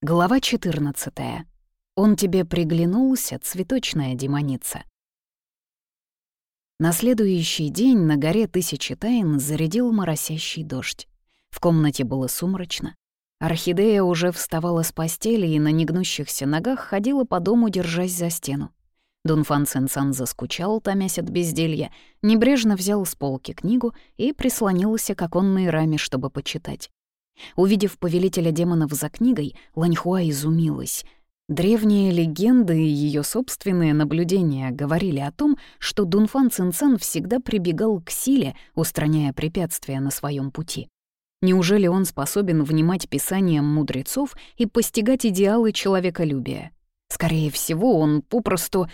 Глава 14. Он тебе приглянулся, цветочная демоница. На следующий день на горе Тысячи Тайн зарядил моросящий дождь. В комнате было сумрачно. Орхидея уже вставала с постели и на негнущихся ногах ходила по дому, держась за стену. Дунфан Цинцан заскучал, томясь от безделья, небрежно взял с полки книгу и прислонился к оконной раме, чтобы почитать. Увидев повелителя демонов за книгой, Ланьхуа изумилась. Древние легенды и ее собственные наблюдения говорили о том, что Дунфан Цинцан всегда прибегал к силе, устраняя препятствия на своем пути. Неужели он способен внимать писаниям мудрецов и постигать идеалы человеколюбия? Скорее всего, он попросту...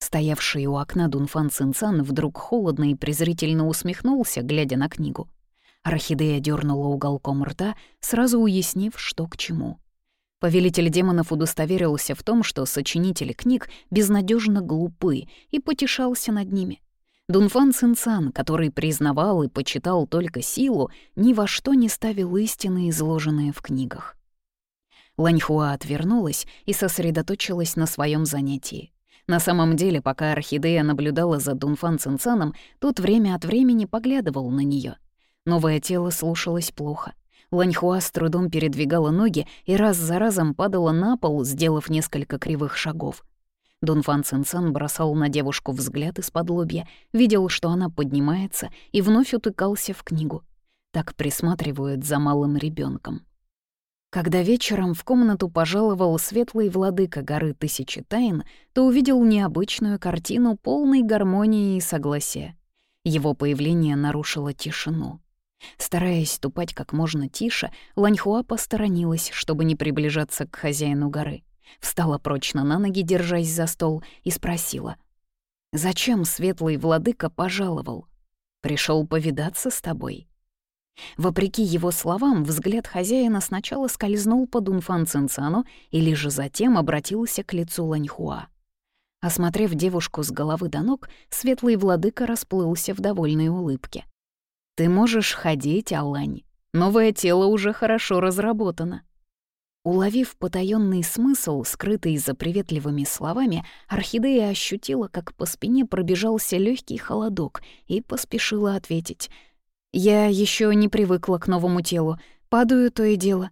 Стоявший у окна Дунфан Цинцан вдруг холодно и презрительно усмехнулся, глядя на книгу. Орхидея дернула уголком рта, сразу уяснив, что к чему. Повелитель демонов удостоверился в том, что сочинители книг безнадежно глупы, и потешался над ними. Дунфан Цинцан, который признавал и почитал только силу, ни во что не ставил истины, изложенные в книгах. Ланьхуа отвернулась и сосредоточилась на своем занятии. На самом деле, пока Орхидея наблюдала за Дунфан Цинцаном, тот время от времени поглядывал на нее. Новое тело слушалось плохо. Ланьхуа с трудом передвигала ноги и раз за разом падала на пол, сделав несколько кривых шагов. Дунфан Цинцан бросал на девушку взгляд из-под лобья, видел, что она поднимается, и вновь утыкался в книгу. Так присматривают за малым ребенком. Когда вечером в комнату пожаловал светлый владыка горы Тысячи Тайн, то увидел необычную картину полной гармонии и согласия. Его появление нарушило тишину. Стараясь ступать как можно тише, Ланьхуа посторонилась, чтобы не приближаться к хозяину горы. Встала прочно на ноги, держась за стол, и спросила. «Зачем светлый владыка пожаловал? Пришел повидаться с тобой?» Вопреки его словам, взгляд хозяина сначала скользнул по Дунфан Цинцану и лишь затем обратился к лицу Ланьхуа. Осмотрев девушку с головы до ног, светлый владыка расплылся в довольной улыбке. Ты можешь ходить, Аллань. Новое тело уже хорошо разработано. Уловив потаённый смысл, скрытый за приветливыми словами, Орхидея ощутила, как по спине пробежался легкий холодок и поспешила ответить. «Я еще не привыкла к новому телу, падаю то и дело.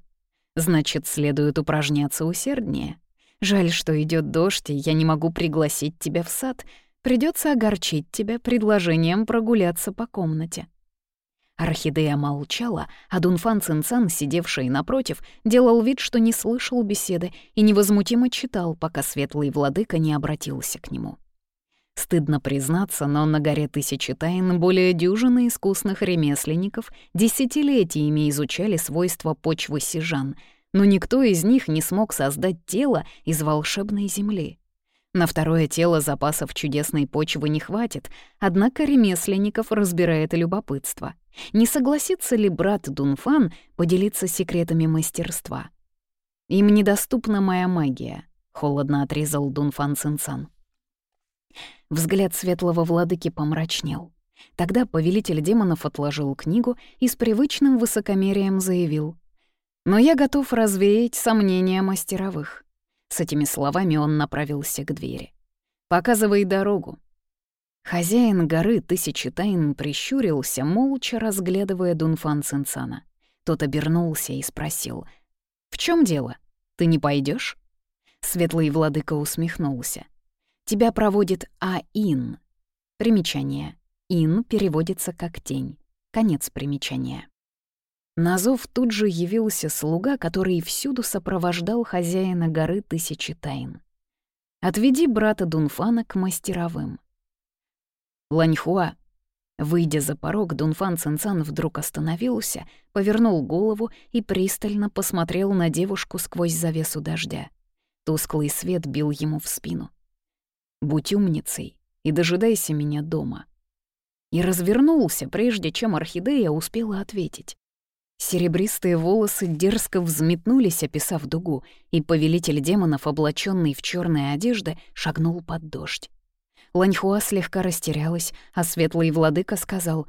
Значит, следует упражняться усерднее. Жаль, что идет дождь, и я не могу пригласить тебя в сад. Придется огорчить тебя предложением прогуляться по комнате». Орхидея молчала, а Дунфан Цинцан, сидевший напротив, делал вид, что не слышал беседы и невозмутимо читал, пока светлый владыка не обратился к нему. Стыдно признаться, но на горе Тысячи Тайн более дюжины искусных ремесленников десятилетиями изучали свойства почвы сижан, но никто из них не смог создать тело из волшебной земли. На второе тело запасов чудесной почвы не хватит, однако ремесленников разбирает любопытство. Не согласится ли брат Дунфан поделиться секретами мастерства? «Им недоступна моя магия», — холодно отрезал Дунфан Цинцан. Взгляд светлого владыки помрачнел. Тогда повелитель демонов отложил книгу и с привычным высокомерием заявил. «Но я готов развеять сомнения мастеровых. С этими словами он направился к двери. «Показывай дорогу». Хозяин горы Тысячи Тайн прищурился, молча разглядывая Дунфан Цинцана. Тот обернулся и спросил. «В чем дело? Ты не пойдешь? Светлый владыка усмехнулся. «Тебя проводит Аин». Примечание. «Ин» переводится как «тень». Конец примечания. На зов тут же явился слуга, который всюду сопровождал хозяина горы Тысячи Тайн. «Отведи брата Дунфана к мастеровым». Ланьхуа. Выйдя за порог, Дунфан Цинцан вдруг остановился, повернул голову и пристально посмотрел на девушку сквозь завесу дождя. Тусклый свет бил ему в спину. «Будь умницей и дожидайся меня дома». И развернулся, прежде чем орхидея успела ответить. Серебристые волосы дерзко взметнулись, описав дугу, и повелитель демонов, облаченный в черные одежды, шагнул под дождь. Ланьхуа слегка растерялась, а светлый владыка сказал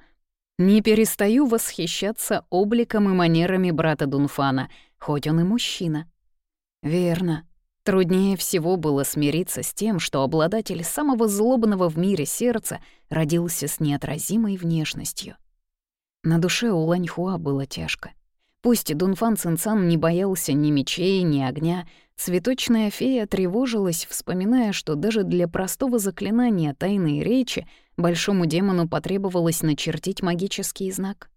«Не перестаю восхищаться обликом и манерами брата Дунфана, хоть он и мужчина». Верно. Труднее всего было смириться с тем, что обладатель самого злобного в мире сердца родился с неотразимой внешностью. На душе у Ланьхуа было тяжко. Пусть Дунфан Цинцан не боялся ни мечей, ни огня, цветочная фея тревожилась, вспоминая, что даже для простого заклинания тайной речи большому демону потребовалось начертить магический знак.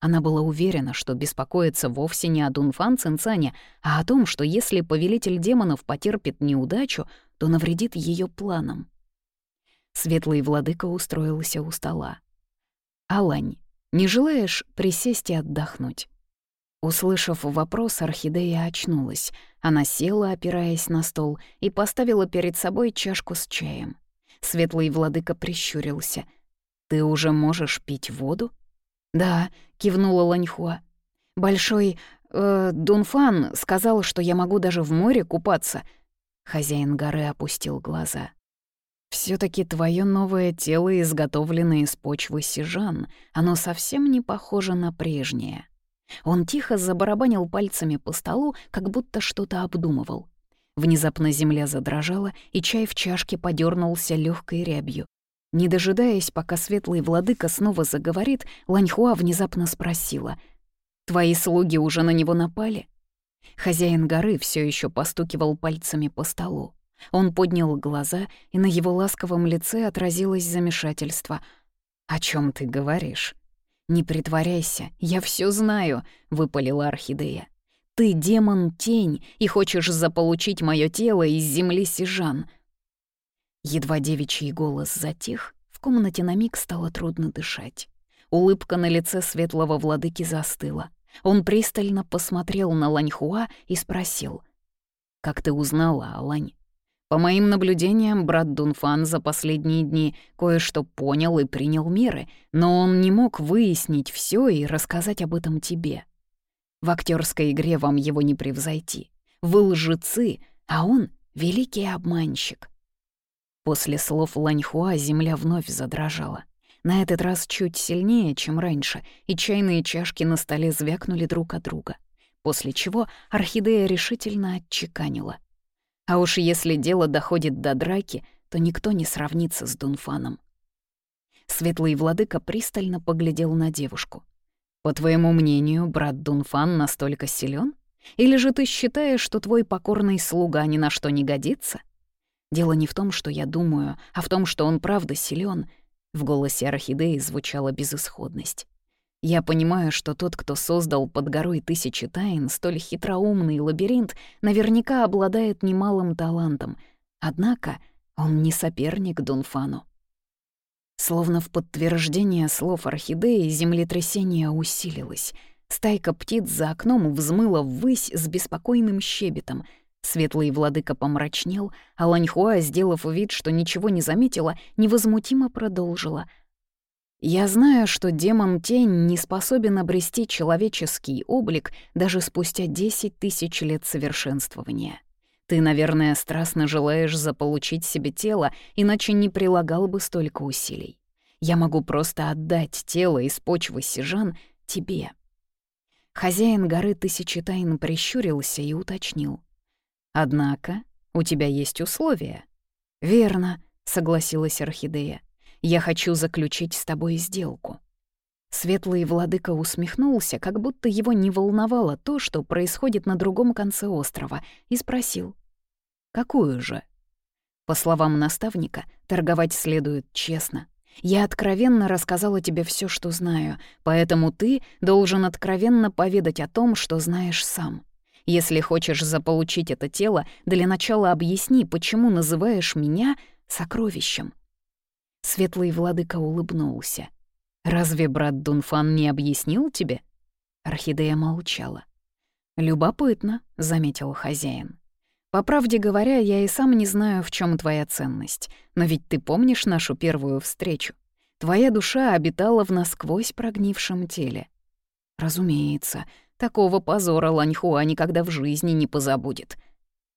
Она была уверена, что беспокоится вовсе не о Дунфан Цинцане, а о том, что если повелитель демонов потерпит неудачу, то навредит ее планам. Светлый владыка устроился у стола. «Алань, не желаешь присесть и отдохнуть?» Услышав вопрос, орхидея очнулась. Она села, опираясь на стол, и поставила перед собой чашку с чаем. Светлый владыка прищурился. «Ты уже можешь пить воду?» «Да», — кивнула Ланьхуа. «Большой э, Дунфан сказал, что я могу даже в море купаться». Хозяин горы опустил глаза. все таки твое новое тело изготовлено из почвы сижан. Оно совсем не похоже на прежнее». Он тихо забарабанил пальцами по столу, как будто что-то обдумывал. Внезапно земля задрожала, и чай в чашке подернулся легкой рябью. Не дожидаясь, пока светлый владыка снова заговорит, Ланьхуа внезапно спросила. «Твои слуги уже на него напали?» Хозяин горы все еще постукивал пальцами по столу. Он поднял глаза, и на его ласковом лице отразилось замешательство. «О чем ты говоришь?» «Не притворяйся, я все знаю», — выпалила Орхидея. «Ты демон-тень и хочешь заполучить мое тело из земли Сижан». Едва девичий голос затих, в комнате на миг стало трудно дышать. Улыбка на лице светлого владыки застыла. Он пристально посмотрел на Ланьхуа и спросил. «Как ты узнала, Алань?» По моим наблюдениям, брат Дунфан за последние дни кое-что понял и принял меры, но он не мог выяснить все и рассказать об этом тебе. В актерской игре вам его не превзойти. Вы лжецы, а он — великий обманщик. После слов Ланьхуа земля вновь задрожала. На этот раз чуть сильнее, чем раньше, и чайные чашки на столе звякнули друг от друга. После чего орхидея решительно отчеканила. А уж если дело доходит до драки, то никто не сравнится с Дунфаном. Светлый владыка пристально поглядел на девушку. «По твоему мнению, брат Дунфан настолько силен? Или же ты считаешь, что твой покорный слуга ни на что не годится? Дело не в том, что я думаю, а в том, что он правда силен. В голосе орхидеи звучала безысходность. Я понимаю, что тот, кто создал под горой тысячи тайн столь хитроумный лабиринт, наверняка обладает немалым талантом. Однако он не соперник Дунфану. Словно в подтверждение слов орхидеи землетрясение усилилось. Стайка птиц за окном взмыла ввысь с беспокойным щебетом. Светлый владыка помрачнел, а Ланьхуа, сделав вид, что ничего не заметила, невозмутимо продолжила — я знаю, что демон-тень не способен обрести человеческий облик даже спустя 10 тысяч лет совершенствования. Ты, наверное, страстно желаешь заполучить себе тело, иначе не прилагал бы столько усилий. Я могу просто отдать тело из почвы сижан тебе. Хозяин горы Тысячи Тайн прищурился и уточнил. «Однако у тебя есть условия». «Верно», — согласилась Орхидея. Я хочу заключить с тобой сделку». Светлый владыка усмехнулся, как будто его не волновало то, что происходит на другом конце острова, и спросил. «Какую же?» По словам наставника, торговать следует честно. Я откровенно рассказала тебе все, что знаю, поэтому ты должен откровенно поведать о том, что знаешь сам. Если хочешь заполучить это тело, для начала объясни, почему называешь меня сокровищем. Светлый владыка улыбнулся. «Разве брат Дунфан не объяснил тебе?» Орхидея молчала. «Любопытно», — заметил хозяин. «По правде говоря, я и сам не знаю, в чем твоя ценность, но ведь ты помнишь нашу первую встречу? Твоя душа обитала в насквозь прогнившем теле. Разумеется, такого позора Ланьхуа никогда в жизни не позабудет.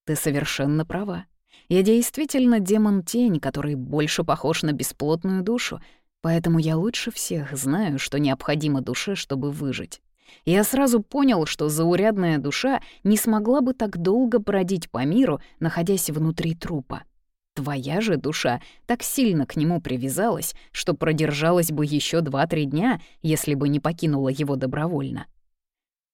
Ты совершенно права. Я действительно демон-тень, который больше похож на бесплотную душу, поэтому я лучше всех знаю, что необходимо душе, чтобы выжить. Я сразу понял, что заурядная душа не смогла бы так долго бродить по миру, находясь внутри трупа. Твоя же душа так сильно к нему привязалась, что продержалась бы еще два-три дня, если бы не покинула его добровольно.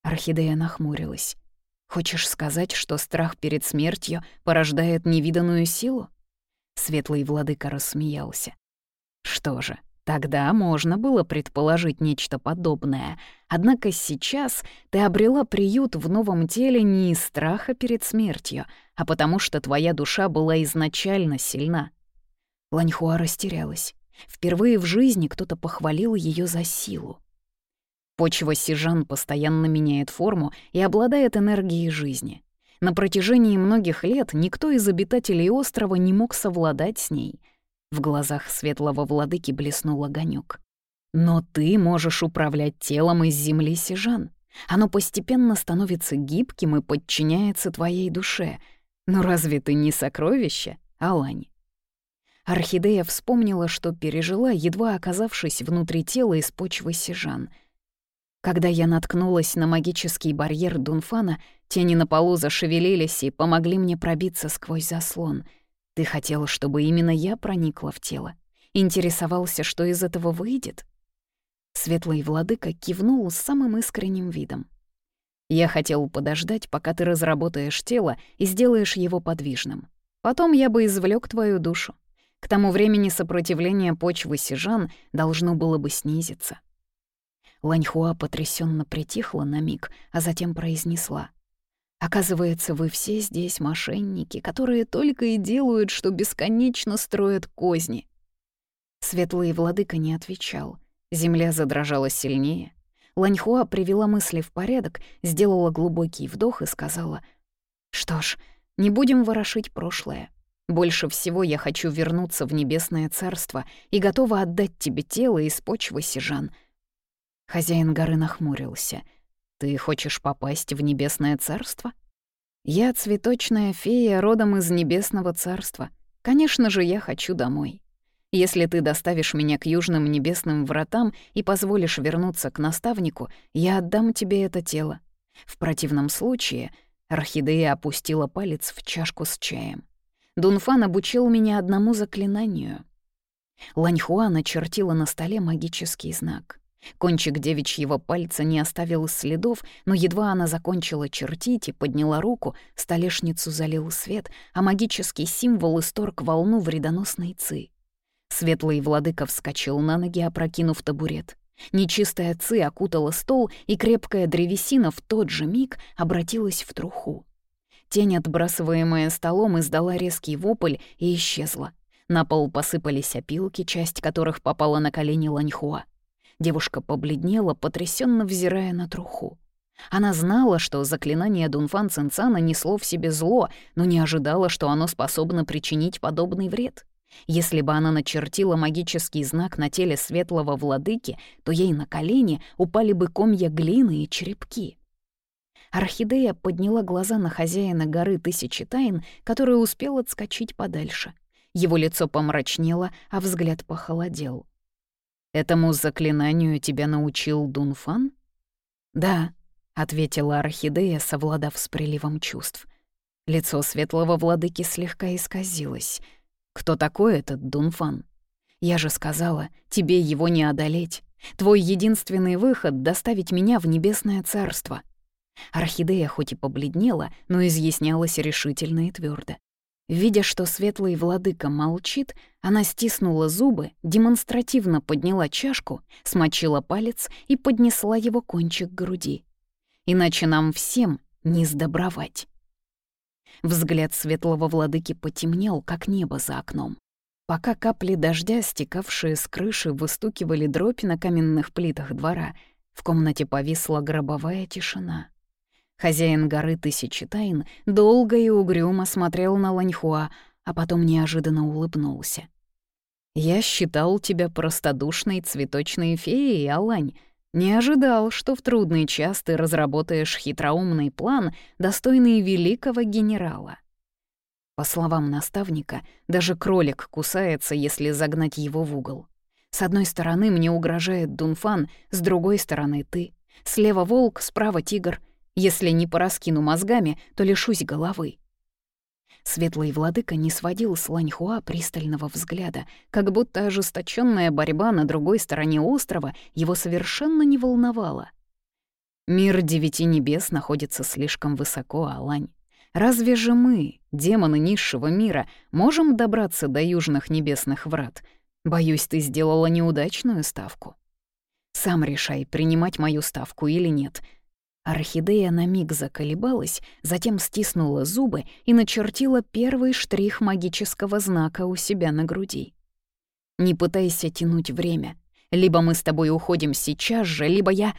Орхидея нахмурилась. «Хочешь сказать, что страх перед смертью порождает невиданную силу?» Светлый владыка рассмеялся. «Что же, Тогда можно было предположить нечто подобное. Однако сейчас ты обрела приют в новом теле не из страха перед смертью, а потому что твоя душа была изначально сильна. Ланьхуа растерялась. Впервые в жизни кто-то похвалил ее за силу. Почва Сижан постоянно меняет форму и обладает энергией жизни. На протяжении многих лет никто из обитателей острова не мог совладать с ней — в глазах светлого владыки блеснул огонек. «Но ты можешь управлять телом из земли сижан. Оно постепенно становится гибким и подчиняется твоей душе. Но разве ты не сокровище, Алань?» Орхидея вспомнила, что пережила, едва оказавшись внутри тела из почвы сижан. Когда я наткнулась на магический барьер Дунфана, тени на полу зашевелились и помогли мне пробиться сквозь заслон — ты хотел, чтобы именно я проникла в тело? Интересовался, что из этого выйдет?» Светлый владыка кивнул с самым искренним видом. «Я хотел подождать, пока ты разработаешь тело и сделаешь его подвижным. Потом я бы извлек твою душу. К тому времени сопротивление почвы сижан должно было бы снизиться». Ланьхуа потрясенно притихла на миг, а затем произнесла. Оказывается, вы все здесь мошенники, которые только и делают, что бесконечно строят козни. Светлый владыка не отвечал. Земля задрожала сильнее. Ланьхуа привела мысли в порядок, сделала глубокий вдох и сказала, «Что ж, не будем ворошить прошлое. Больше всего я хочу вернуться в небесное царство и готова отдать тебе тело из почвы сижан». Хозяин горы нахмурился — ты хочешь попасть в небесное царство? Я цветочная фея родом из небесного царства. Конечно же, я хочу домой. Если ты доставишь меня к южным небесным вратам и позволишь вернуться к наставнику, я отдам тебе это тело. В противном случае Орхидея опустила палец в чашку с чаем. Дунфан обучил меня одному заклинанию. Ланьхуа начертила на столе магический знак. Кончик девичьего пальца не оставил следов, но едва она закончила чертить и подняла руку, столешницу залил свет, а магический символ исторг волну вредоносной ци. Светлый владыка вскочил на ноги, опрокинув табурет. Нечистая ци окутала стол, и крепкая древесина в тот же миг обратилась в труху. Тень, отбрасываемая столом, издала резкий вопль и исчезла. На пол посыпались опилки, часть которых попала на колени Ланьхуа. Девушка побледнела, потрясенно взирая на труху. Она знала, что заклинание Дунфан Цинцана несло в себе зло, но не ожидала, что оно способно причинить подобный вред. Если бы она начертила магический знак на теле светлого владыки, то ей на колени упали бы комья глины и черепки. Орхидея подняла глаза на хозяина горы Тысячи Тайн, который успел отскочить подальше. Его лицо помрачнело, а взгляд похолодел. Этому заклинанию тебя научил Дунфан? Да, ответила Орхидея, совладав с приливом чувств. Лицо светлого владыки слегка исказилось. Кто такой этот Дунфан? Я же сказала, тебе его не одолеть. Твой единственный выход — доставить меня в небесное царство. Орхидея хоть и побледнела, но изъяснялась решительно и твердо. Видя, что светлый владыка молчит, она стиснула зубы, демонстративно подняла чашку, смочила палец и поднесла его кончик к груди. Иначе нам всем не сдобровать. Взгляд светлого владыки потемнел, как небо за окном. Пока капли дождя, стекавшие с крыши, выстукивали дробь на каменных плитах двора, в комнате повисла гробовая тишина. Хозяин горы Тысячи Тайн долго и угрюмо смотрел на Ланьхуа, а потом неожиданно улыбнулся. «Я считал тебя простодушной цветочной феей, Алань. Не ожидал, что в трудный час ты разработаешь хитроумный план, достойный великого генерала». По словам наставника, даже кролик кусается, если загнать его в угол. С одной стороны мне угрожает Дунфан, с другой стороны — ты. Слева волк, справа тигр. Если не пораскину мозгами, то лишусь головы. Светлый владыка не сводил с Ланьхуа пристального взгляда, как будто ожесточенная борьба на другой стороне острова его совершенно не волновала. Мир девяти небес находится слишком высоко, Алань. Разве же мы, демоны низшего мира, можем добраться до южных небесных врат? Боюсь, ты сделала неудачную ставку. Сам решай, принимать мою ставку или нет. Орхидея на миг заколебалась, затем стиснула зубы и начертила первый штрих магического знака у себя на груди. «Не пытайся тянуть время. Либо мы с тобой уходим сейчас же, либо я...»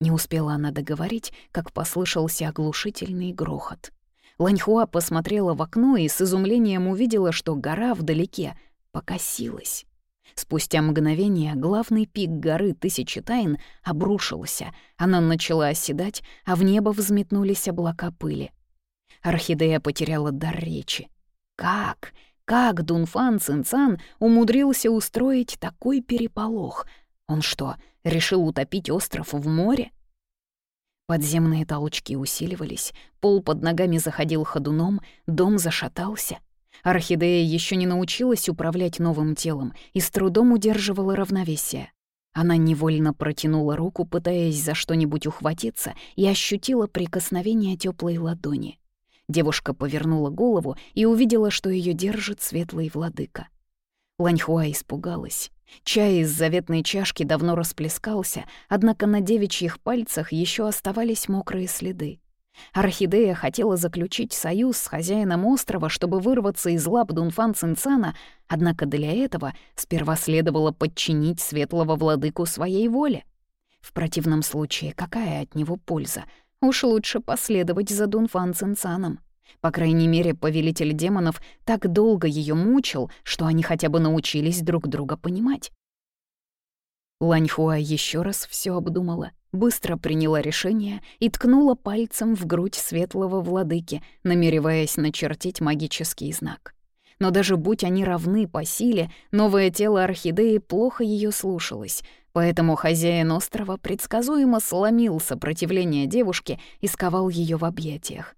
Не успела она договорить, как послышался оглушительный грохот. Ланьхуа посмотрела в окно и с изумлением увидела, что гора вдалеке покосилась. Спустя мгновение главный пик горы Тысячи Тайн обрушился, она начала оседать, а в небо взметнулись облака пыли. Орхидея потеряла дар речи. Как? Как Дунфан Цинцан умудрился устроить такой переполох? Он что, решил утопить остров в море? Подземные толчки усиливались, пол под ногами заходил ходуном, дом зашатался. Орхидея еще не научилась управлять новым телом и с трудом удерживала равновесие. Она невольно протянула руку, пытаясь за что-нибудь ухватиться, и ощутила прикосновение теплой ладони. Девушка повернула голову и увидела, что ее держит светлый владыка. Ланьхуа испугалась. Чай из заветной чашки давно расплескался, однако на девичьих пальцах еще оставались мокрые следы. Орхидея хотела заключить союз с хозяином острова, чтобы вырваться из лап Дунфан Цинцана, однако для этого сперва следовало подчинить светлого владыку своей воле. В противном случае какая от него польза? Уж лучше последовать за Дунфан Цинцаном. По крайней мере, повелитель демонов так долго ее мучил, что они хотя бы научились друг друга понимать. Ланьхуа еще раз все обдумала, быстро приняла решение и ткнула пальцем в грудь светлого владыки, намереваясь начертить магический знак. Но даже будь они равны по силе, новое тело орхидеи плохо ее слушалось, поэтому хозяин острова предсказуемо сломил сопротивление девушки и сковал ее в объятиях.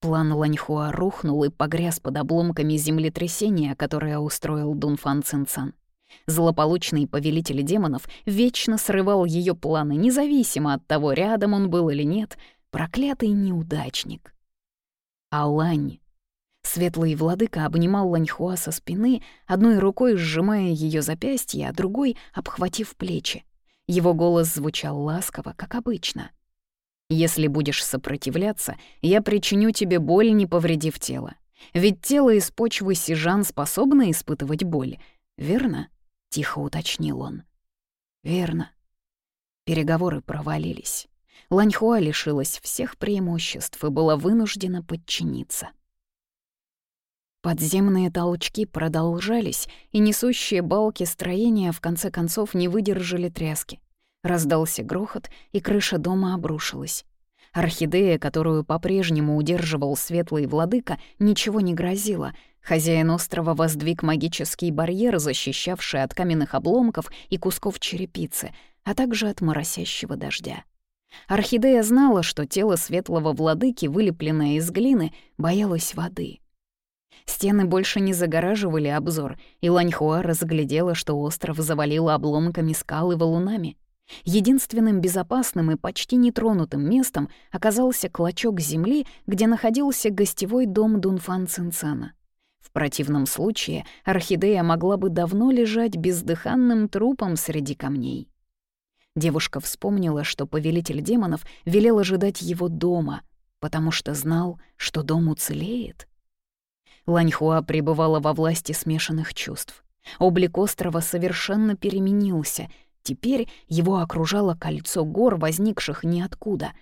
План Ланьхуа рухнул и погряз под обломками землетрясения, которое устроил Дунфан Цинцан. Злополучный повелитель демонов вечно срывал ее планы, независимо от того, рядом он был или нет. Проклятый неудачник. А Лань... Светлый владыка обнимал Ланьхуа со спины, одной рукой сжимая ее запястье, а другой — обхватив плечи. Его голос звучал ласково, как обычно — если будешь сопротивляться, я причиню тебе боль, не повредив тело. Ведь тело из почвы сижан способно испытывать боль, верно?» — тихо уточнил он. «Верно». Переговоры провалились. Ланьхуа лишилась всех преимуществ и была вынуждена подчиниться. Подземные толчки продолжались, и несущие балки строения в конце концов не выдержали тряски. Раздался грохот, и крыша дома обрушилась. Орхидея, которую по-прежнему удерживал светлый владыка, ничего не грозила. Хозяин острова воздвиг магический барьер, защищавший от каменных обломков и кусков черепицы, а также от моросящего дождя. Орхидея знала, что тело светлого владыки, вылепленное из глины, боялось воды. Стены больше не загораживали обзор, и Ланьхуа разглядела, что остров завалило обломками скал и валунами. Единственным безопасным и почти нетронутым местом оказался клочок земли, где находился гостевой дом Дунфан Цинцана. В противном случае орхидея могла бы давно лежать бездыханным трупом среди камней. Девушка вспомнила, что повелитель демонов велел ожидать его дома, потому что знал, что дом уцелеет. Ланьхуа пребывала во власти смешанных чувств. Облик острова совершенно переменился — Теперь его окружало кольцо гор, возникших ниоткуда.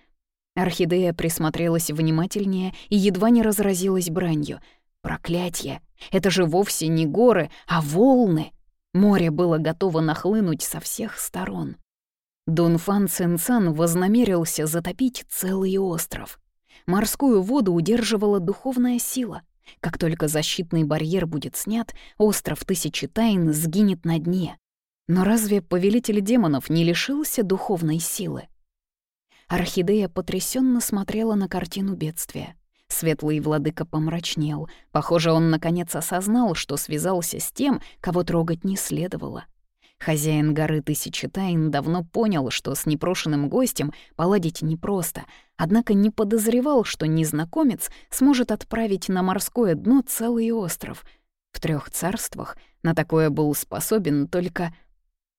Орхидея присмотрелась внимательнее и едва не разразилась бранью. Проклятье! Это же вовсе не горы, а волны! Море было готово нахлынуть со всех сторон. Дунфан Цинцан вознамерился затопить целый остров. Морскую воду удерживала духовная сила. Как только защитный барьер будет снят, остров Тысячи Тайн сгинет на дне. Но разве повелитель демонов не лишился духовной силы? Орхидея потрясенно смотрела на картину бедствия. Светлый владыка помрачнел. Похоже, он наконец осознал, что связался с тем, кого трогать не следовало. Хозяин горы Тысячи Тайн давно понял, что с непрошенным гостем поладить непросто, однако не подозревал, что незнакомец сможет отправить на морское дно целый остров. В трех царствах на такое был способен только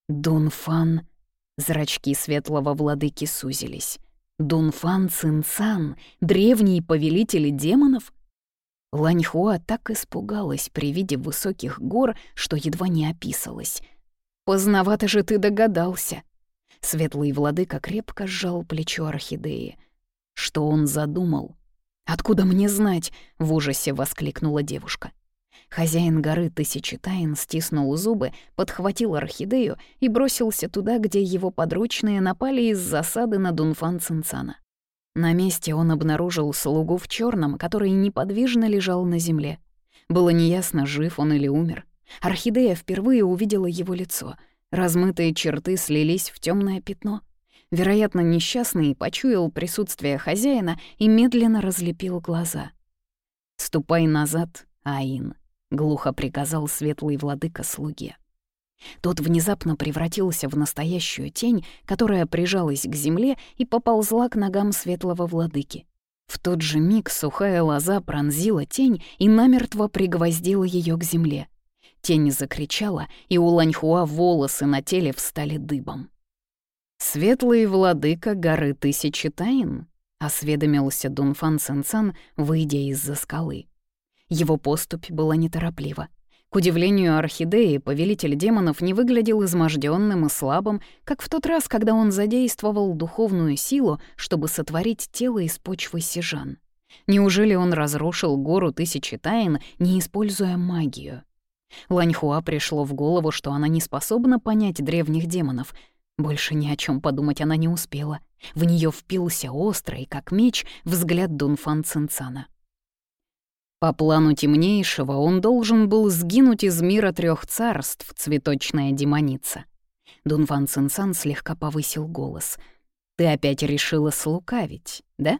Дунфан. Зрачки светлого владыки сузились. Дунфан Цинцан, древний повелитель демонов? Ланьхуа так испугалась при виде высоких гор, что едва не описалась — Поздновато же ты догадался. Светлый владыка крепко сжал плечо орхидеи. Что он задумал? «Откуда мне знать?» — в ужасе воскликнула девушка. Хозяин горы Тысячи Тайн стиснул зубы, подхватил орхидею и бросился туда, где его подручные напали из засады на Дунфан Цинцана. На месте он обнаружил слугу в черном, который неподвижно лежал на земле. Было неясно, жив он или умер. Орхидея впервые увидела его лицо. Размытые черты слились в темное пятно. Вероятно, несчастный почуял присутствие хозяина и медленно разлепил глаза. «Ступай назад, Аин», — глухо приказал светлый владыка слуге. Тот внезапно превратился в настоящую тень, которая прижалась к земле и поползла к ногам светлого владыки. В тот же миг сухая лоза пронзила тень и намертво пригвоздила ее к земле. Тень закричала, и у Ланьхуа волосы на теле встали дыбом. «Светлый владыка горы Тысячи Тайн», — осведомился Дунфан Сенсан, выйдя из-за скалы. Его поступь была нетороплива. К удивлению орхидеи, повелитель демонов не выглядел изможденным и слабым, как в тот раз, когда он задействовал духовную силу, чтобы сотворить тело из почвы сижан. Неужели он разрушил гору Тысячи Тайн, не используя магию? Ланьхуа пришло в голову, что она не способна понять древних демонов. Больше ни о чем подумать она не успела. В нее впился острый, как меч, взгляд Дунфан Цинцана. По плану темнейшего он должен был сгинуть из мира трех царств, цветочная демоница. Дунфан Цинцан слегка повысил голос. «Ты опять решила слукавить, да?»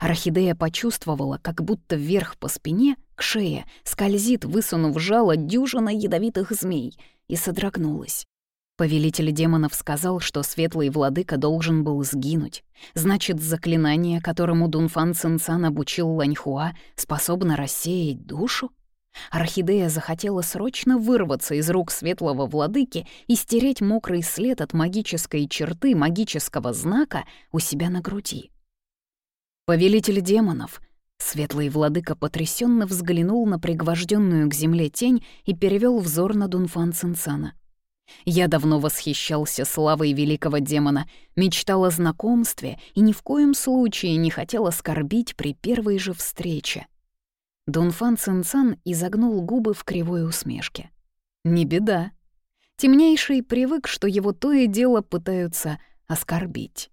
Орхидея почувствовала, как будто вверх по спине, к шее, скользит, высунув жало дюжина ядовитых змей, и содрогнулась. Повелитель демонов сказал, что светлый владыка должен был сгинуть. Значит, заклинание, которому Дунфан Цинцан обучил Ланьхуа, способно рассеять душу? Орхидея захотела срочно вырваться из рук светлого владыки и стереть мокрый след от магической черты магического знака у себя на груди. «Повелитель демонов!» Светлый владыка потрясенно взглянул на пригвожденную к земле тень и перевел взор на Дунфан Цинцана. Я давно восхищался славой великого демона, мечтал о знакомстве и ни в коем случае не хотел оскорбить при первой же встрече. Дунфан Цинцан изогнул губы в кривой усмешке. «Не беда. Темнейший привык, что его то и дело пытаются оскорбить».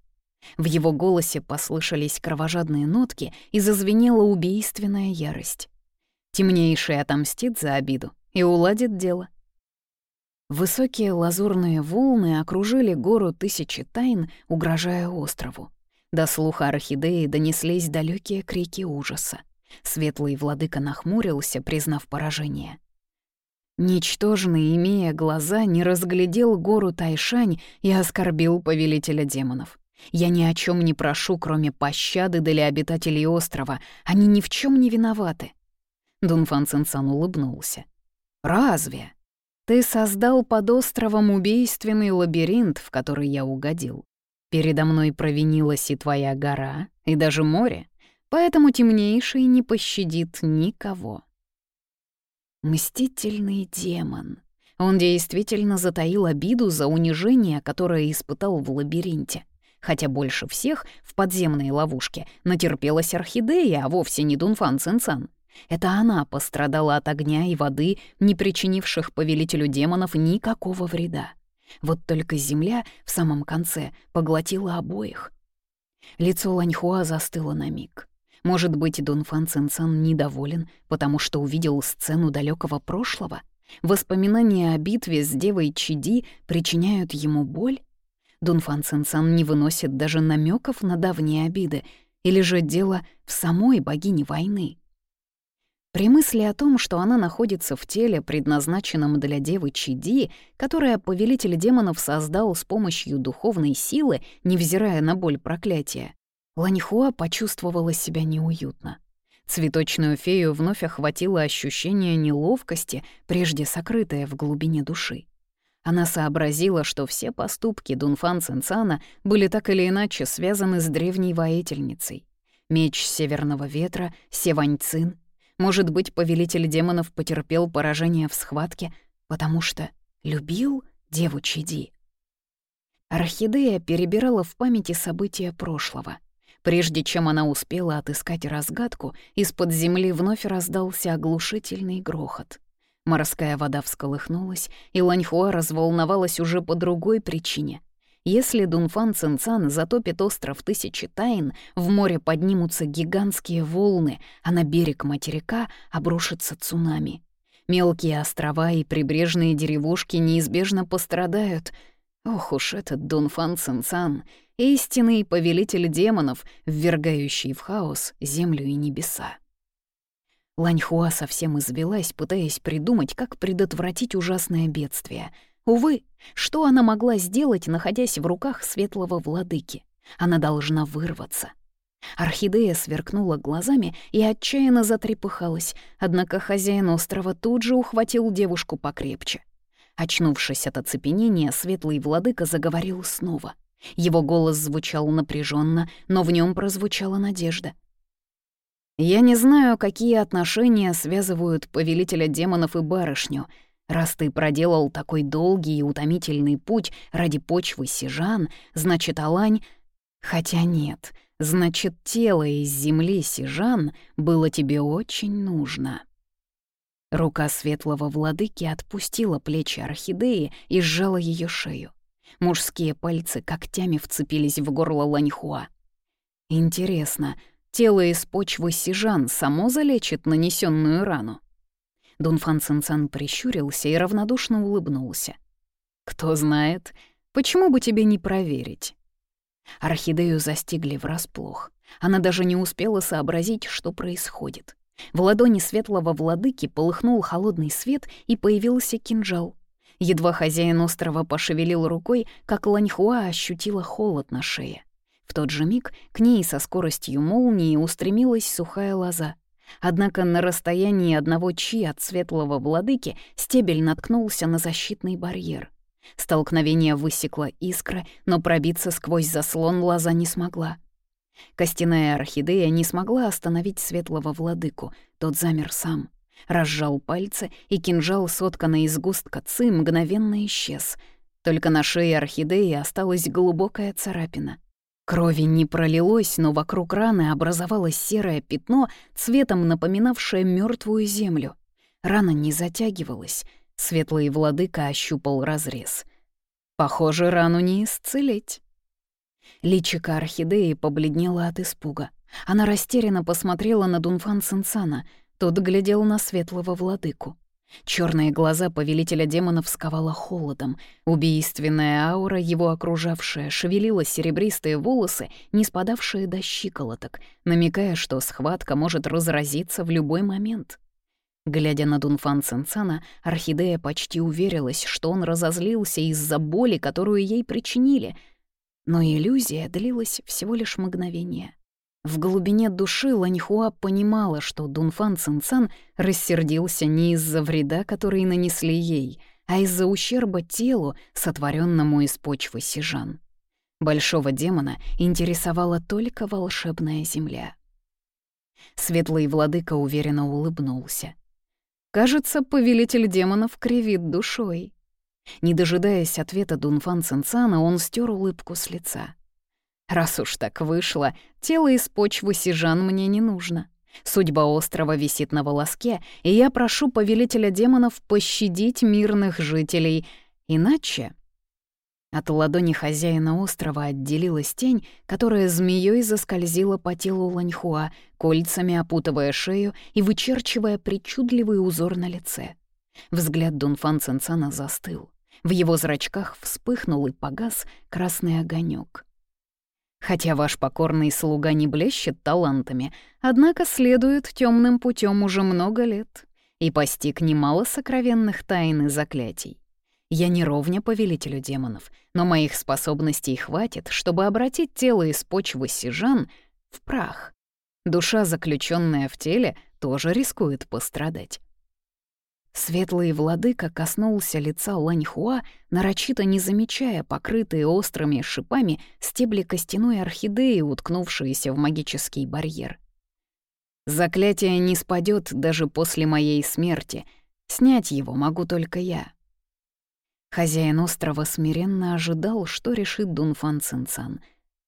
В его голосе послышались кровожадные нотки и зазвенела убийственная ярость. Темнейший отомстит за обиду и уладит дело. Высокие лазурные волны окружили гору тысячи тайн, угрожая острову. До слуха орхидеи донеслись далекие крики ужаса. Светлый владыка нахмурился, признав поражение. Ничтожный, имея глаза, не разглядел гору Тайшань и оскорбил повелителя демонов. Я ни о чем не прошу, кроме пощады для обитателей острова. Они ни в чем не виноваты. Дунфан Цинцан улыбнулся. «Разве? Ты создал под островом убийственный лабиринт, в который я угодил. Передо мной провинилась и твоя гора, и даже море, поэтому темнейший не пощадит никого». Мстительный демон. Он действительно затаил обиду за унижение, которое испытал в лабиринте хотя больше всех в подземной ловушке натерпелась орхидея, а вовсе не Дунфан Цинцан. Это она пострадала от огня и воды, не причинивших повелителю демонов никакого вреда. Вот только земля в самом конце поглотила обоих. Лицо Ланьхуа застыло на миг. Может быть, Дунфан Цинцан недоволен, потому что увидел сцену далекого прошлого? Воспоминания о битве с девой Чиди причиняют ему боль? Дунфан Цинцан не выносит даже намеков на давние обиды, или же дело в самой богине войны. При мысли о том, что она находится в теле, предназначенном для девы Чиди, которая повелитель демонов создал с помощью духовной силы, невзирая на боль проклятия, Ланьхуа почувствовала себя неуютно. Цветочную фею вновь охватило ощущение неловкости, прежде сокрытое в глубине души. Она сообразила, что все поступки Дунфан Цинцана были так или иначе связаны с древней воительницей. Меч Северного Ветра, Севаньцин. Может быть, повелитель демонов потерпел поражение в схватке, потому что любил деву Чиди. Орхидея перебирала в памяти события прошлого. Прежде чем она успела отыскать разгадку, из-под земли вновь раздался оглушительный грохот. Морская вода всколыхнулась, и Ланьхуа разволновалась уже по другой причине. Если Дунфан Цинцан затопит остров Тысячи Тайн, в море поднимутся гигантские волны, а на берег материка обрушится цунами. Мелкие острова и прибрежные деревушки неизбежно пострадают. Ох уж этот Дунфан Цинцан, истинный повелитель демонов, ввергающий в хаос землю и небеса. Ланьхуа совсем извелась, пытаясь придумать, как предотвратить ужасное бедствие. Увы, что она могла сделать, находясь в руках светлого владыки? Она должна вырваться. Орхидея сверкнула глазами и отчаянно затрепыхалась, однако хозяин острова тут же ухватил девушку покрепче. Очнувшись от оцепенения, светлый владыка заговорил снова. Его голос звучал напряженно, но в нем прозвучала надежда — я не знаю, какие отношения связывают повелителя демонов и барышню. Раз ты проделал такой долгий и утомительный путь ради почвы Сижан, значит, Алань... Хотя нет, значит, тело из земли Сижан было тебе очень нужно. Рука светлого владыки отпустила плечи орхидеи и сжала ее шею. Мужские пальцы когтями вцепились в горло Ланьхуа. Интересно, Тело из почвы сижан само залечит нанесенную рану. Дунфан Цинцан прищурился и равнодушно улыбнулся. «Кто знает, почему бы тебе не проверить?» Орхидею застигли врасплох. Она даже не успела сообразить, что происходит. В ладони светлого владыки полыхнул холодный свет, и появился кинжал. Едва хозяин острова пошевелил рукой, как Ланьхуа ощутила холод на шее. В тот же миг к ней со скоростью молнии устремилась сухая лоза. Однако на расстоянии одного чи от светлого владыки стебель наткнулся на защитный барьер. Столкновение высекло искра, но пробиться сквозь заслон лоза не смогла. Костяная орхидея не смогла остановить светлого владыку, тот замер сам. Разжал пальцы, и кинжал, сотканный из густка ци, мгновенно исчез. Только на шее орхидеи осталась глубокая царапина. Крови не пролилось, но вокруг раны образовалось серое пятно, цветом напоминавшее мертвую землю. Рана не затягивалась. Светлый владыка ощупал разрез. Похоже, рану не исцелить. Личико орхидеи побледнело от испуга. Она растерянно посмотрела на Дунфан Сенсана. Тот глядел на светлого владыку. Черные глаза повелителя демонов сковала холодом. Убийственная аура, его окружавшая, шевелила серебристые волосы, не спадавшие до щиколоток, намекая, что схватка может разразиться в любой момент. Глядя на Дунфан Цинцана, Орхидея почти уверилась, что он разозлился из-за боли, которую ей причинили. Но иллюзия длилась всего лишь мгновение. В глубине души Ланьхуа понимала, что Дунфан Цинцан рассердился не из-за вреда, который нанесли ей, а из-за ущерба телу, сотворенному из почвы сижан. Большого демона интересовала только волшебная земля. Светлый владыка уверенно улыбнулся. Кажется, повелитель демонов кривит душой. Не дожидаясь ответа Дунфан Цинцана, он стер улыбку с лица. Раз уж так вышло, тело из почвы сижан мне не нужно. Судьба острова висит на волоске, и я прошу повелителя демонов пощадить мирных жителей. Иначе... От ладони хозяина острова отделилась тень, которая змеей заскользила по телу Ланьхуа, кольцами опутывая шею и вычерчивая причудливый узор на лице. Взгляд Дунфан Цинцана застыл. В его зрачках вспыхнул и погас красный огонек. Хотя ваш покорный слуга не блещет талантами, однако следует темным путем уже много лет и постиг немало сокровенных тайн и заклятий. Я не ровня повелителю демонов, но моих способностей хватит, чтобы обратить тело из почвы сижан в прах. Душа, заключенная в теле, тоже рискует пострадать. Светлый владыка коснулся лица Ланьхуа, нарочито не замечая покрытые острыми шипами стебли костяной орхидеи, уткнувшиеся в магический барьер. «Заклятие не спадет даже после моей смерти. Снять его могу только я». Хозяин острова смиренно ожидал, что решит Дунфан Цинцан.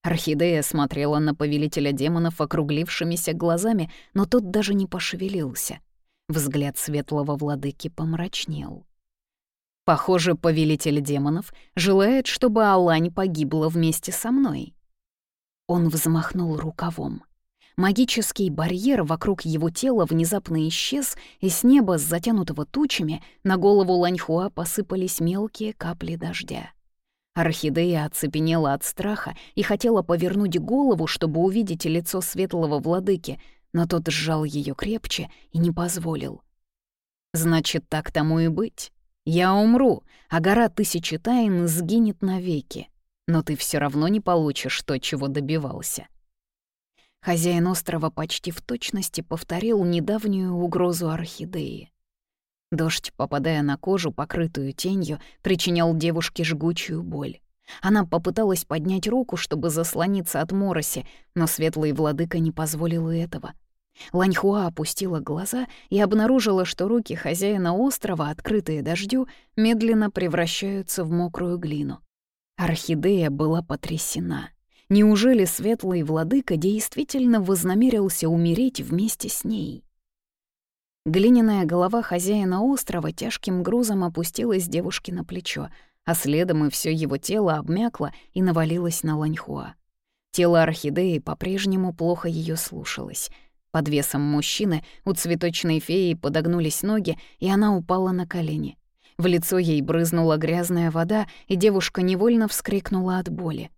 Орхидея смотрела на повелителя демонов округлившимися глазами, но тот даже не пошевелился — Взгляд светлого владыки помрачнел. Похоже, повелитель демонов желает, чтобы Алань погибла вместе со мной. Он взмахнул рукавом. Магический барьер вокруг его тела внезапно исчез, и с неба, затянутого тучами, на голову Ланьхуа посыпались мелкие капли дождя. Орхидея оцепенела от страха и хотела повернуть голову, чтобы увидеть лицо светлого владыки, но тот сжал ее крепче и не позволил. «Значит, так тому и быть. Я умру, а гора Тысячи Тайн сгинет навеки, но ты все равно не получишь то, чего добивался». Хозяин острова почти в точности повторил недавнюю угрозу орхидеи. Дождь, попадая на кожу, покрытую тенью, причинял девушке жгучую боль. Она попыталась поднять руку, чтобы заслониться от мороси, но светлый владыка не позволил и этого. Ланьхуа опустила глаза и обнаружила, что руки хозяина острова, открытые дождю, медленно превращаются в мокрую глину. Орхидея была потрясена. Неужели светлый владыка действительно вознамерился умереть вместе с ней? Глиняная голова хозяина острова тяжким грузом опустилась девушке на плечо, а следом и все его тело обмякло и навалилось на Ланьхуа. Тело орхидеи по-прежнему плохо ее слушалось. Под весом мужчины у цветочной феи подогнулись ноги, и она упала на колени. В лицо ей брызнула грязная вода, и девушка невольно вскрикнула от боли.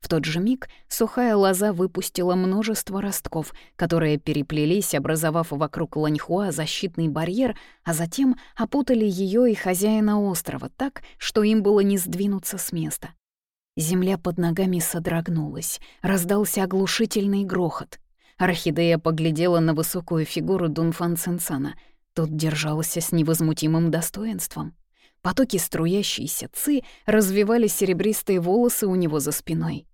В тот же миг сухая лоза выпустила множество ростков, которые переплелись, образовав вокруг Ланьхуа защитный барьер, а затем опутали ее и хозяина острова так, что им было не сдвинуться с места. Земля под ногами содрогнулась, раздался оглушительный грохот. Орхидея поглядела на высокую фигуру Дунфан Цинцана. Тот держался с невозмутимым достоинством. Потоки струящейся ци развивали серебристые волосы у него за спиной.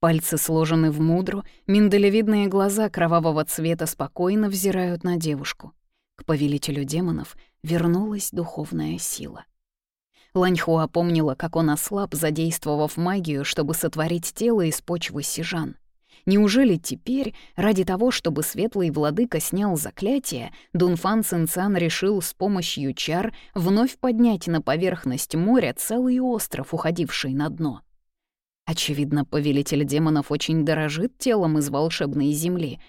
Пальцы сложены в мудру, миндалевидные глаза кровавого цвета спокойно взирают на девушку. К повелителю демонов вернулась духовная сила. Ланьхуа помнила, как он ослаб, задействовав магию, чтобы сотворить тело из почвы сижан. Неужели теперь, ради того, чтобы светлый владыка снял заклятие, Дунфан Цинцан решил с помощью чар вновь поднять на поверхность моря целый остров, уходивший на дно? Очевидно, повелитель демонов очень дорожит телом из волшебной земли.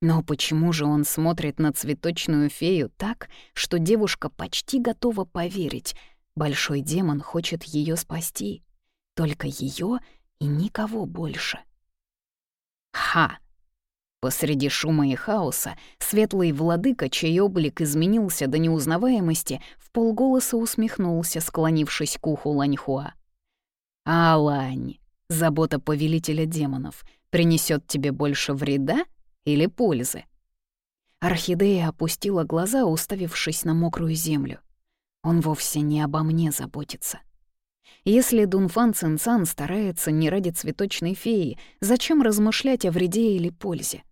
Но почему же он смотрит на цветочную фею так, что девушка почти готова поверить? Большой демон хочет ее спасти. Только ее и никого больше. Ха! Посреди шума и хаоса светлый владыка, чей облик изменился до неузнаваемости, в полголоса усмехнулся, склонившись к уху Ланьхуа. «Алань, забота повелителя демонов принесет тебе больше вреда или пользы? Орхидея опустила глаза, уставившись на мокрую землю. Он вовсе не обо мне заботится. Если Дунфан Цинцан старается не ради цветочной феи, зачем размышлять о вреде или пользе?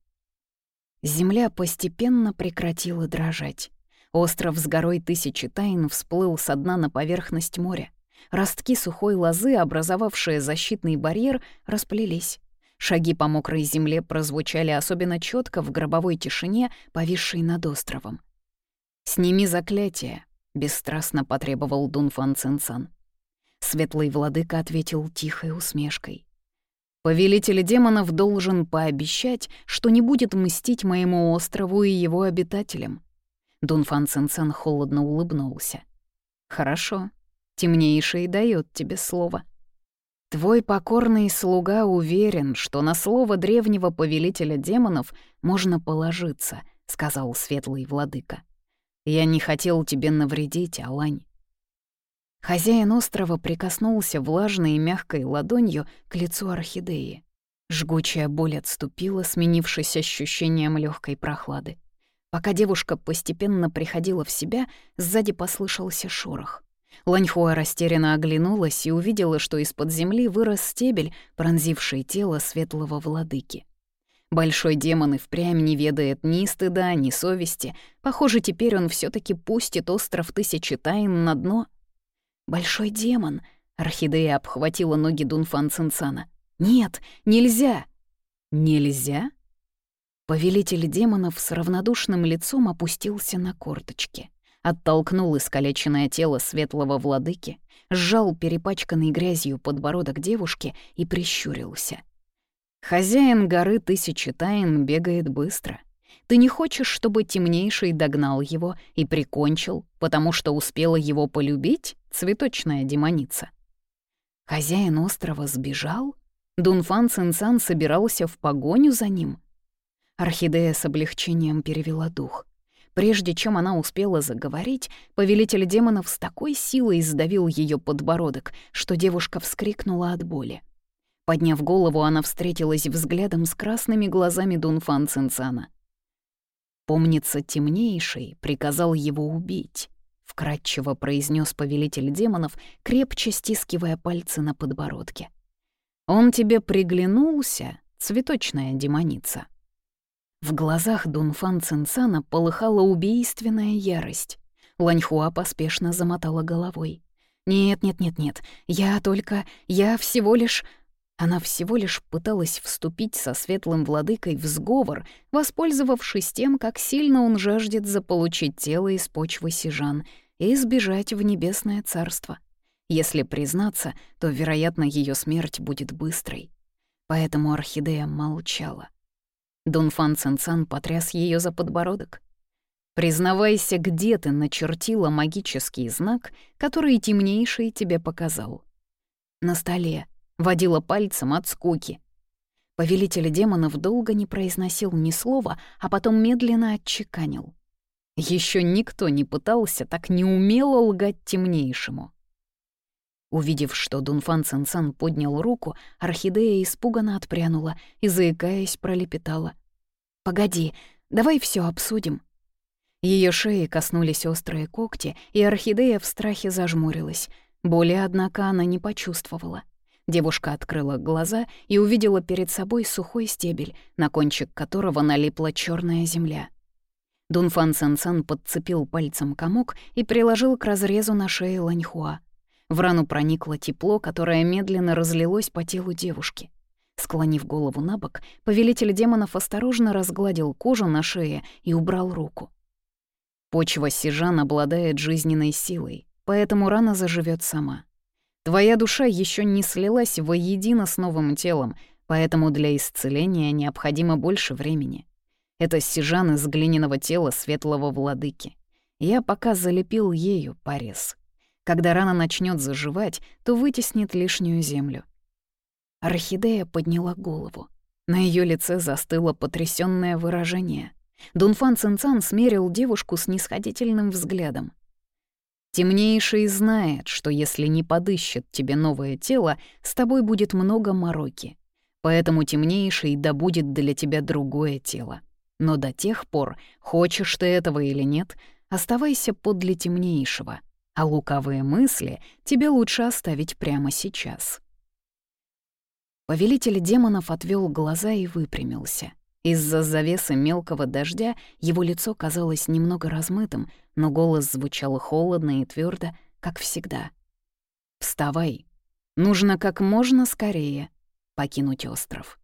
Земля постепенно прекратила дрожать. Остров с горой Тысячи Тайн всплыл со дна на поверхность моря. Ростки сухой лозы, образовавшие защитный барьер, расплелись. Шаги по мокрой земле прозвучали особенно четко в гробовой тишине, повисшей над островом. «Сними заклятие», — бесстрастно потребовал Дунфан Цинцан. Светлый владыка ответил тихой усмешкой. «Повелитель демонов должен пообещать, что не будет мстить моему острову и его обитателям». Дунфан Цинцан холодно улыбнулся. «Хорошо, Темнейший дает тебе слово. Твой покорный слуга уверен, что на слово древнего повелителя демонов можно положиться, сказал светлый владыка. Я не хотел тебе навредить, Алань. Хозяин острова прикоснулся влажной и мягкой ладонью к лицу орхидеи. Жгучая боль отступила, сменившись ощущением легкой прохлады. Пока девушка постепенно приходила в себя, сзади послышался шорох. Ланьхуа растерянно оглянулась и увидела, что из-под земли вырос стебель, пронзивший тело светлого владыки. Большой демон и впрямь не ведает ни стыда, ни совести. Похоже, теперь он все таки пустит остров Тысячи Тайн на дно. «Большой демон!» — Орхидея обхватила ноги Дунфан Цинцана. «Нет, нельзя!» «Нельзя?» Повелитель демонов с равнодушным лицом опустился на корточки оттолкнул искалеченное тело светлого владыки, сжал перепачканный грязью подбородок девушки и прищурился. «Хозяин горы Тысячи Тайн бегает быстро. Ты не хочешь, чтобы темнейший догнал его и прикончил, потому что успела его полюбить, цветочная демоница?» Хозяин острова сбежал? Дунфан Цинцан собирался в погоню за ним? Орхидея с облегчением перевела дух — Прежде чем она успела заговорить, повелитель демонов с такой силой сдавил ее подбородок, что девушка вскрикнула от боли. Подняв голову, она встретилась взглядом с красными глазами Дунфан Цинцана. «Помнится, темнейший приказал его убить», — вкратчиво произнес повелитель демонов, крепче стискивая пальцы на подбородке. «Он тебе приглянулся, цветочная демоница». В глазах Дунфан Цинцана полыхала убийственная ярость. Ланьхуа поспешно замотала головой. «Нет-нет-нет-нет, я только... я всего лишь...» Она всего лишь пыталась вступить со светлым владыкой в сговор, воспользовавшись тем, как сильно он жаждет заполучить тело из почвы сижан и сбежать в небесное царство. Если признаться, то, вероятно, ее смерть будет быстрой. Поэтому орхидея молчала. Дунфан Цинцан потряс ее за подбородок. «Признавайся, где ты начертила магический знак, который темнейший тебе показал?» «На столе», водила пальцем от скуки. Повелитель демонов долго не произносил ни слова, а потом медленно отчеканил. Еще никто не пытался так неумело лгать темнейшему. Увидев, что Дунфан Цинцан поднял руку, орхидея испуганно отпрянула и, заикаясь, пролепетала. «Погоди, давай все обсудим». Ее шеи коснулись острые когти, и орхидея в страхе зажмурилась. Боли, однако, она не почувствовала. Девушка открыла глаза и увидела перед собой сухой стебель, на кончик которого налипла черная земля. Дунфан Сенсен подцепил пальцем комок и приложил к разрезу на шее Ланьхуа. В рану проникло тепло, которое медленно разлилось по телу девушки. Склонив голову на бок, повелитель демонов осторожно разгладил кожу на шее и убрал руку. Почва сижан обладает жизненной силой, поэтому рана заживет сама. Твоя душа еще не слилась воедино с новым телом, поэтому для исцеления необходимо больше времени. Это сижан из глиняного тела светлого владыки. Я пока залепил ею порез. Когда рана начнет заживать, то вытеснит лишнюю землю. Орхидея подняла голову. На ее лице застыло потрясённое выражение. Дунфан Цинцан смерил девушку с нисходительным взглядом. «Темнейший знает, что если не подыщет тебе новое тело, с тобой будет много мороки. Поэтому темнейший добудет для тебя другое тело. Но до тех пор, хочешь ты этого или нет, оставайся подле темнейшего, а лукавые мысли тебе лучше оставить прямо сейчас». Повелитель демонов отвел глаза и выпрямился. Из-за завесы мелкого дождя его лицо казалось немного размытым, но голос звучал холодно и твердо, как всегда. «Вставай. Нужно как можно скорее покинуть остров».